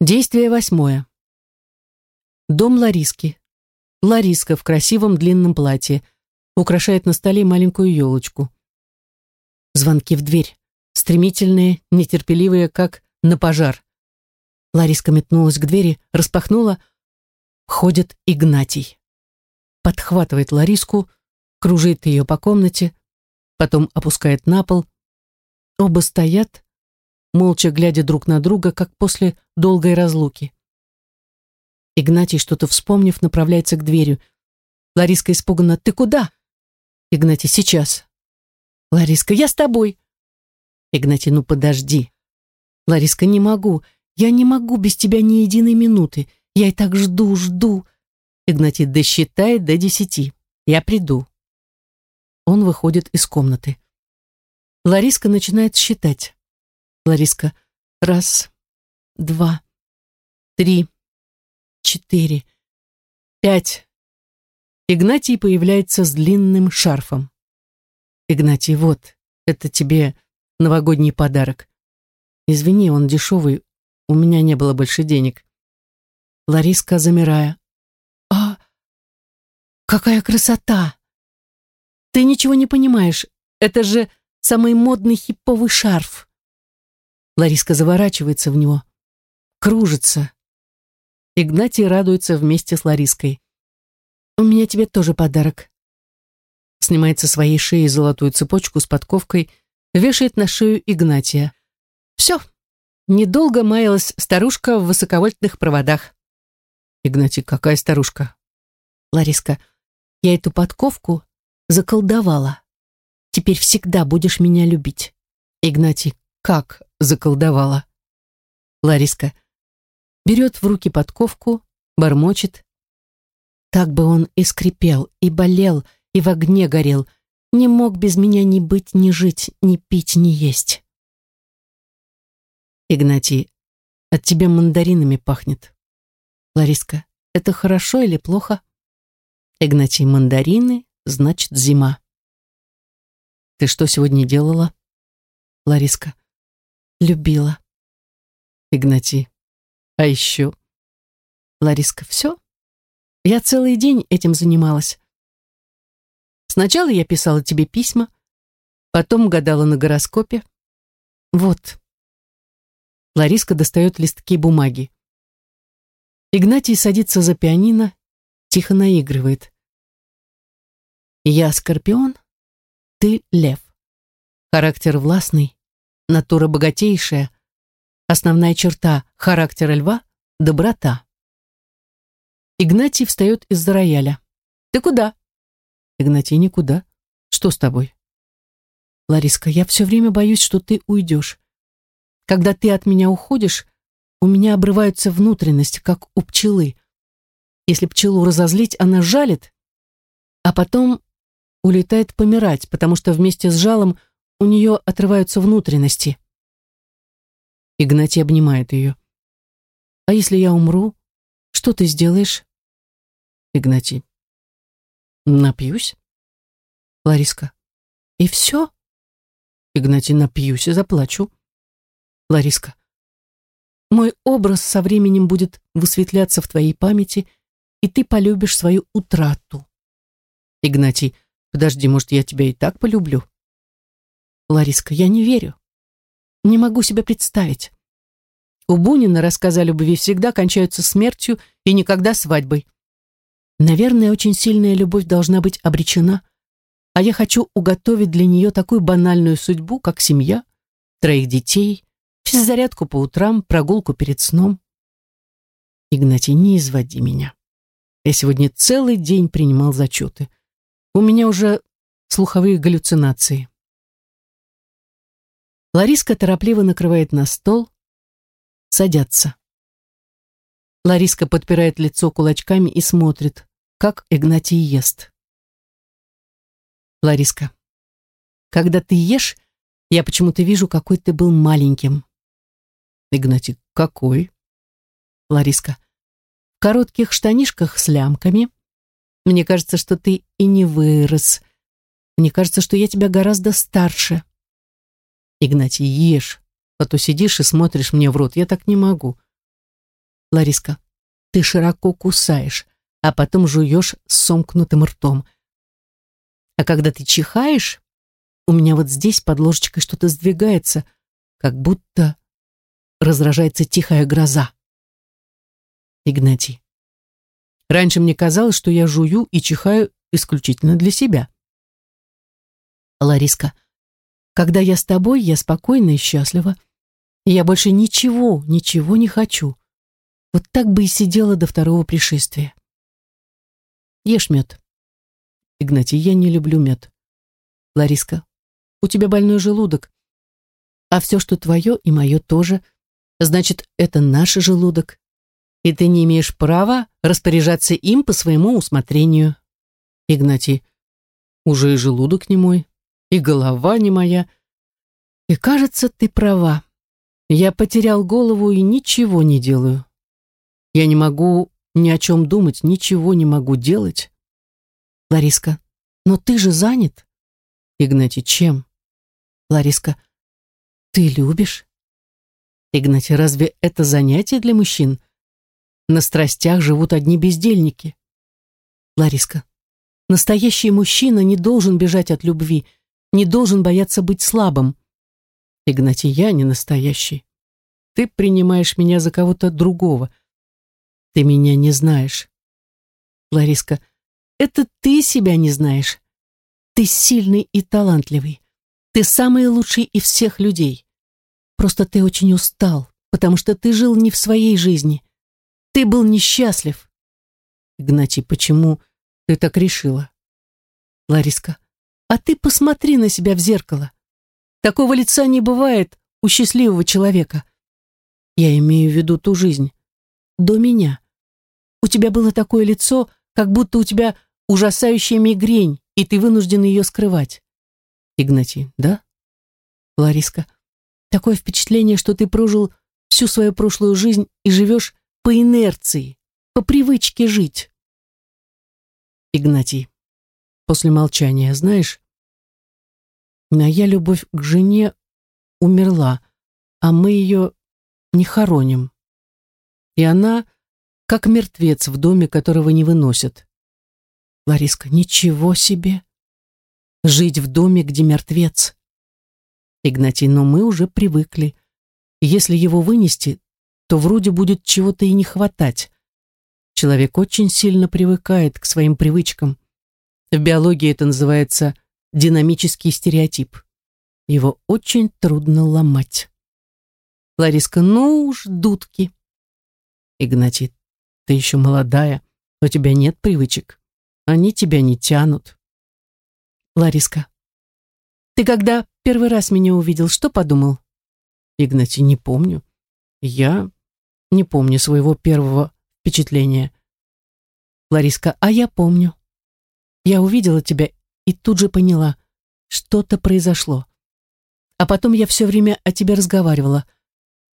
Действие восьмое. Дом Лариски. Лариска в красивом длинном платье. Украшает на столе маленькую елочку. Звонки в дверь. Стремительные, нетерпеливые, как на пожар. Лариска метнулась к двери, распахнула. Ходит Игнатий. Подхватывает Лариску, кружит ее по комнате, потом опускает на пол. Оба стоят, молча глядя друг на друга, как после долгой разлуки. Игнатий, что-то вспомнив, направляется к двери. Лариска испуганно. «Ты куда?» Игнатий, «Сейчас». Лариска, «Я с тобой». Игнатий, «Ну подожди». Лариска, «Не могу. Я не могу без тебя ни единой минуты. Я и так жду, жду». Игнатий досчитает до десяти. «Я приду». Он выходит из комнаты. Лариска начинает считать. Лариска. Раз, два, три, четыре, пять. Игнатий появляется с длинным шарфом. Игнатий, вот, это тебе новогодний подарок. Извини, он дешевый, у меня не было больше денег. Лариска, замирая. А, какая красота! Ты ничего не понимаешь, это же самый модный хиповый шарф. Лариска заворачивается в него, кружится. Игнатий радуется вместе с Лариской. «У меня тебе тоже подарок». Снимает со своей шеи золотую цепочку с подковкой, вешает на шею Игнатия. «Все, недолго маялась старушка в высоковольтных проводах». Игнатий, какая старушка? Лариска, я эту подковку заколдовала. Теперь всегда будешь меня любить. Игнатий, как заколдовала. Лариска берет в руки подковку, бормочет. Так бы он и скрипел, и болел, и в огне горел, не мог без меня ни быть, ни жить, ни пить, ни есть. Игнатий, от тебя мандаринами пахнет. Лариска, это хорошо или плохо? Игнатий, мандарины, значит зима. Ты что сегодня делала? Лариска, любила. Игнатий. А еще? Лариска, все? Я целый день этим занималась. Сначала я писала тебе письма, потом гадала на гороскопе. Вот. Лариска достает листки бумаги. Игнатий садится за пианино, тихо наигрывает. Я скорпион, ты лев. Характер властный, натура богатейшая, основная черта характера льва — доброта. Игнатий встает из-за рояля. «Ты куда?» Игнатий, никуда. Что с тобой? Лариска, я все время боюсь, что ты уйдешь. Когда ты от меня уходишь, у меня обрываются внутренности, как у пчелы. Если пчелу разозлить, она жалит, а потом улетает помирать, потому что вместе с жалом у нее отрываются внутренности. Игнатий обнимает ее. «А если я умру, что ты сделаешь?» Игнатий. «Напьюсь?» Лариска. «И все?» Игнатий. «Напьюсь и заплачу». Лариска. «Мой образ со временем будет высветляться в твоей памяти, и ты полюбишь свою утрату». Игнатий. «Подожди, может, я тебя и так полюблю?» Лариска, я не верю. Не могу себе представить. У Бунина рассказы о любви всегда кончаются смертью и никогда свадьбой. Наверное, очень сильная любовь должна быть обречена, а я хочу уготовить для нее такую банальную судьбу, как семья, троих детей, физзарядку по утрам, прогулку перед сном. Игнатий, не изводи меня. Я сегодня целый день принимал зачеты. У меня уже слуховые галлюцинации. Лариска торопливо накрывает на стол. Садятся. Лариска подпирает лицо кулачками и смотрит, как Игнатий ест. Лариска. Когда ты ешь, я почему-то вижу, какой ты был маленьким. Игнатий. Какой? Лариска. В коротких штанишках с лямками. Мне кажется, что ты и не вырос. Мне кажется, что я тебя гораздо старше. Игнатий, ешь, а то сидишь и смотришь мне в рот. Я так не могу. Лариска, ты широко кусаешь, а потом жуешь с сомкнутым ртом. А когда ты чихаешь, у меня вот здесь под ложечкой что-то сдвигается, как будто разражается тихая гроза. Игнатий. Раньше мне казалось, что я жую и чихаю исключительно для себя. Лариска. Когда я с тобой, я спокойна и счастлива. И я больше ничего, ничего не хочу. Вот так бы и сидела до второго пришествия. Ешь мед. Игнатий, я не люблю мед. Лариска, у тебя больной желудок. А все, что твое и мое тоже, значит, это наш желудок. И ты не имеешь права распоряжаться им по своему усмотрению. Игнатий, уже и желудок не мой, и голова не моя. И кажется, ты права. Я потерял голову и ничего не делаю. Я не могу ни о чем думать, ничего не могу делать. Лариска, но ты же занят. Игнатий, чем? Лариска, ты любишь? Игнатий, разве это занятие для мужчин? На страстях живут одни бездельники. Лариска, настоящий мужчина не должен бежать от любви, не должен бояться быть слабым. Игнатий, я не настоящий. Ты принимаешь меня за кого-то другого. Ты меня не знаешь. Лариска, это ты себя не знаешь. Ты сильный и талантливый. Ты самый лучший из всех людей. Просто ты очень устал, потому что ты жил не в своей жизни. Ты был несчастлив. Игнатий, почему ты так решила? Лариска, а ты посмотри на себя в зеркало. Такого лица не бывает у счастливого человека. Я имею в виду ту жизнь. До меня. У тебя было такое лицо, как будто у тебя ужасающая мигрень, и ты вынужден ее скрывать. Игнатий, да? Лариска, такое впечатление, что ты прожил всю свою прошлую жизнь и живешь по инерции, по привычке жить. Игнатий, после молчания, знаешь, моя любовь к жене умерла, а мы ее не хороним. И она как мертвец в доме, которого не выносят. Лариска, ничего себе! Жить в доме, где мертвец. Игнатий, но мы уже привыкли. Если его вынести, то вроде будет чего-то и не хватать. Человек очень сильно привыкает к своим привычкам. В биологии это называется динамический стереотип. Его очень трудно ломать. Лариска, ну уж, дудки. Игнатий, ты еще молодая, у тебя нет привычек. Они тебя не тянут. Лариска. Ты когда первый раз меня увидел, что подумал? Игнатий, не помню. Я не помню своего первого впечатления. Лариска, а я помню. Я увидела тебя и тут же поняла, что-то произошло. А потом я все время о тебе разговаривала,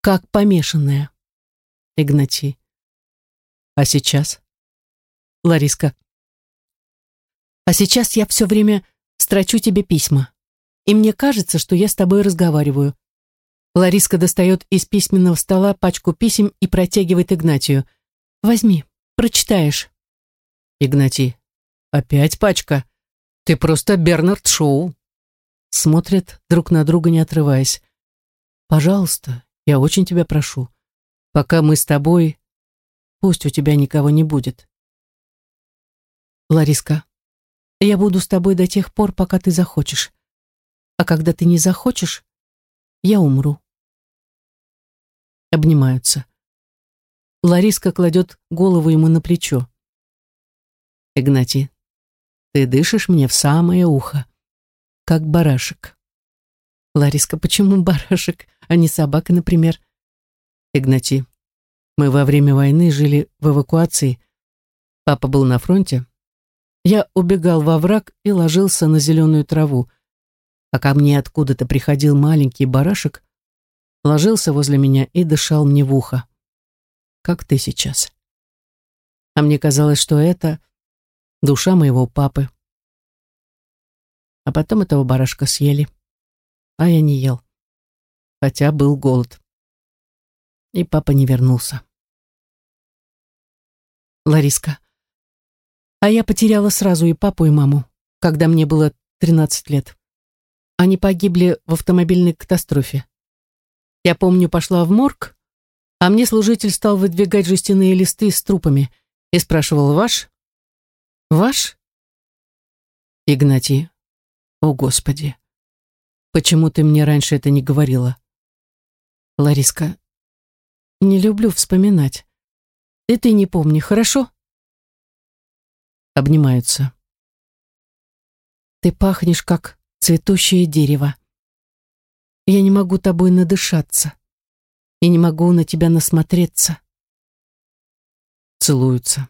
как помешанная. Игнатий. А сейчас? Лариска. А сейчас я все время строчу тебе письма. И мне кажется, что я с тобой разговариваю. Лариска достает из письменного стола пачку писем и протягивает Игнатию. Возьми, прочитаешь. Игнатий. Опять пачка. Ты просто Бернард Шоу. Смотрят друг на друга, не отрываясь. Пожалуйста, я очень тебя прошу. Пока мы с тобой, Пусть у тебя никого не будет. Лариска, я буду с тобой до тех пор, пока ты захочешь. А когда ты не захочешь, я умру. Обнимаются. Лариска кладет голову ему на плечо. Игнатий, ты дышишь мне в самое ухо, как барашек. Лариска, почему барашек, а не собака, например? Игнатий, мы во время войны жили в эвакуации. Папа был на фронте. Я убегал во враг и ложился на зеленую траву. А ко мне откуда-то приходил маленький барашек, ложился возле меня и дышал мне в ухо. Как ты сейчас. А мне казалось, что это душа моего папы. А потом этого барашка съели. А я не ел. Хотя был голод. И папа не вернулся. Лариска. А я потеряла сразу и папу, и маму, когда мне было 13 лет. Они погибли в автомобильной катастрофе. Я помню, пошла в морг, а мне служитель стал выдвигать жестяные листы с трупами и спрашивал «Ваш?» «Ваш?» Игнатий. «О, Господи! Почему ты мне раньше это не говорила?» Лариска. «Не люблю вспоминать. И ты не помни, хорошо?» Обнимаются. «Ты пахнешь, как цветущее дерево. Я не могу тобой надышаться и не могу на тебя насмотреться. Целуются.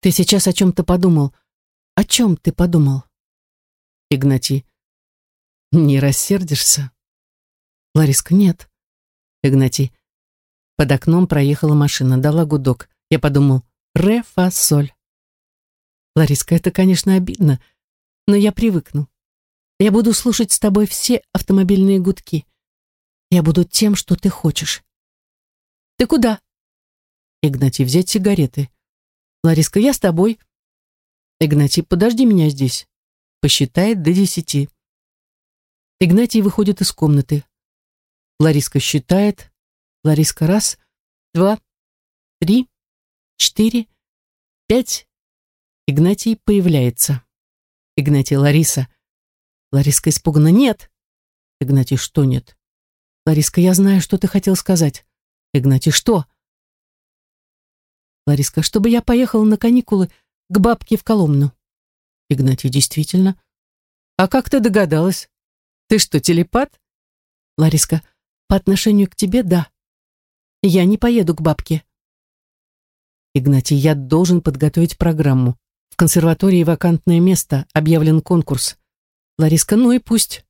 Ты сейчас о чем-то подумал. О чем ты подумал? Игнатий. Не рассердишься? Лариска, нет. Игнатий. Под окном проехала машина, дала гудок. Я подумал, ре, фа, соль. Лариска, это, конечно, обидно, но я привыкну. Я буду слушать с тобой все автомобильные гудки. Я буду тем, что ты хочешь. Ты куда? Игнатий, взять сигареты. Лариска, я с тобой. Игнатий, подожди меня здесь. Посчитает до десяти. Игнатий выходит из комнаты. Лариска считает. Лариска раз, два, три, четыре, пять. Игнатий появляется. Игнатий, Лариса. Лариска испуганно. Нет. Игнатий, что нет? Лариска, я знаю, что ты хотел сказать. Игнатий, что? Лариска, чтобы я поехала на каникулы к бабке в Коломну. Игнатий, действительно. А как ты догадалась? Ты что, телепат? Лариска, по отношению к тебе, да. Я не поеду к бабке. Игнатий, я должен подготовить программу. В консерватории вакантное место, объявлен конкурс. Лариска, ну и пусть.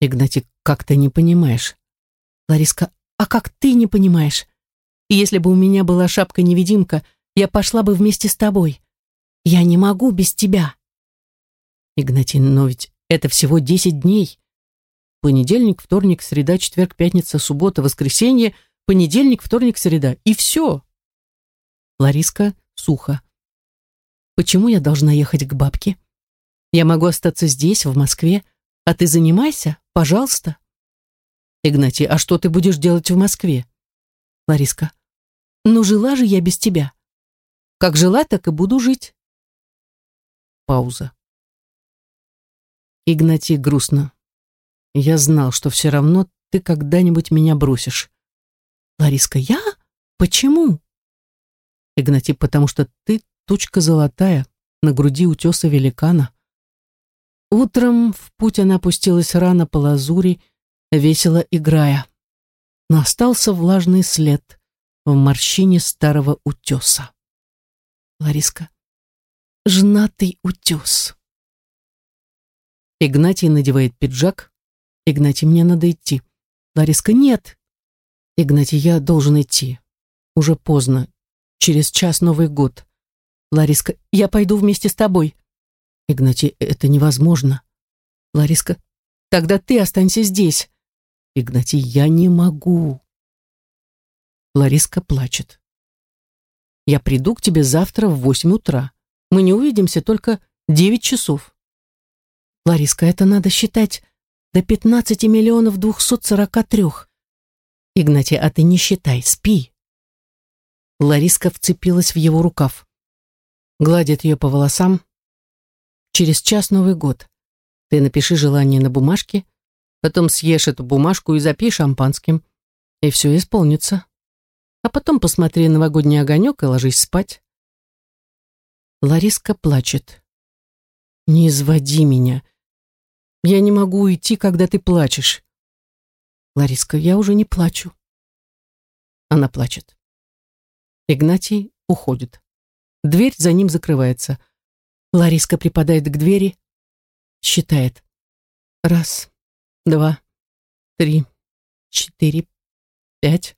Игнатий, как ты не понимаешь? Лариска, а как ты не понимаешь? Если бы у меня была шапка-невидимка, я пошла бы вместе с тобой. Я не могу без тебя. Игнатий, но ведь это всего десять дней. Понедельник, вторник, среда, четверг, пятница, суббота, воскресенье, понедельник, вторник, среда. И все. Лариска сухо. Почему я должна ехать к бабке? Я могу остаться здесь, в Москве, а ты занимайся, пожалуйста. Игнатий, а что ты будешь делать в Москве? Лариска, ну жила же я без тебя. Как жила, так и буду жить. Пауза. Игнатий грустно. Я знал, что все равно ты когда-нибудь меня бросишь. Лариска, я? Почему? Игнатий, потому что ты тучка золотая, на груди утеса великана. Утром в путь она пустилась рано по лазури, весело играя. Но остался влажный след в морщине старого утеса. Лариска. Жнатый утес. Игнатий надевает пиджак. Игнатий, мне надо идти. Лариска, нет. Игнатий, я должен идти. Уже поздно. Через час Новый год. Лариска, я пойду вместе с тобой. Игнатий, это невозможно. Лариска, тогда ты останься здесь. Игнатий, я не могу. Лариска плачет. Я приду к тебе завтра в восемь утра. Мы не увидимся только девять часов. Лариска, это надо считать до пятнадцати миллионов двухсот сорока трех. Игнатий, а ты не считай, спи. Лариска вцепилась в его рукав. Гладит ее по волосам, Через час Новый год. Ты напиши желание на бумажке, потом съешь эту бумажку и запей шампанским, и все исполнится. А потом посмотри новогодний огонек и ложись спать. Лариска плачет. «Не изводи меня. Я не могу уйти, когда ты плачешь». «Лариска, я уже не плачу». Она плачет. Игнатий уходит. Дверь за ним закрывается. Лариска припадает к двери, считает. Раз, два, три, четыре, пять.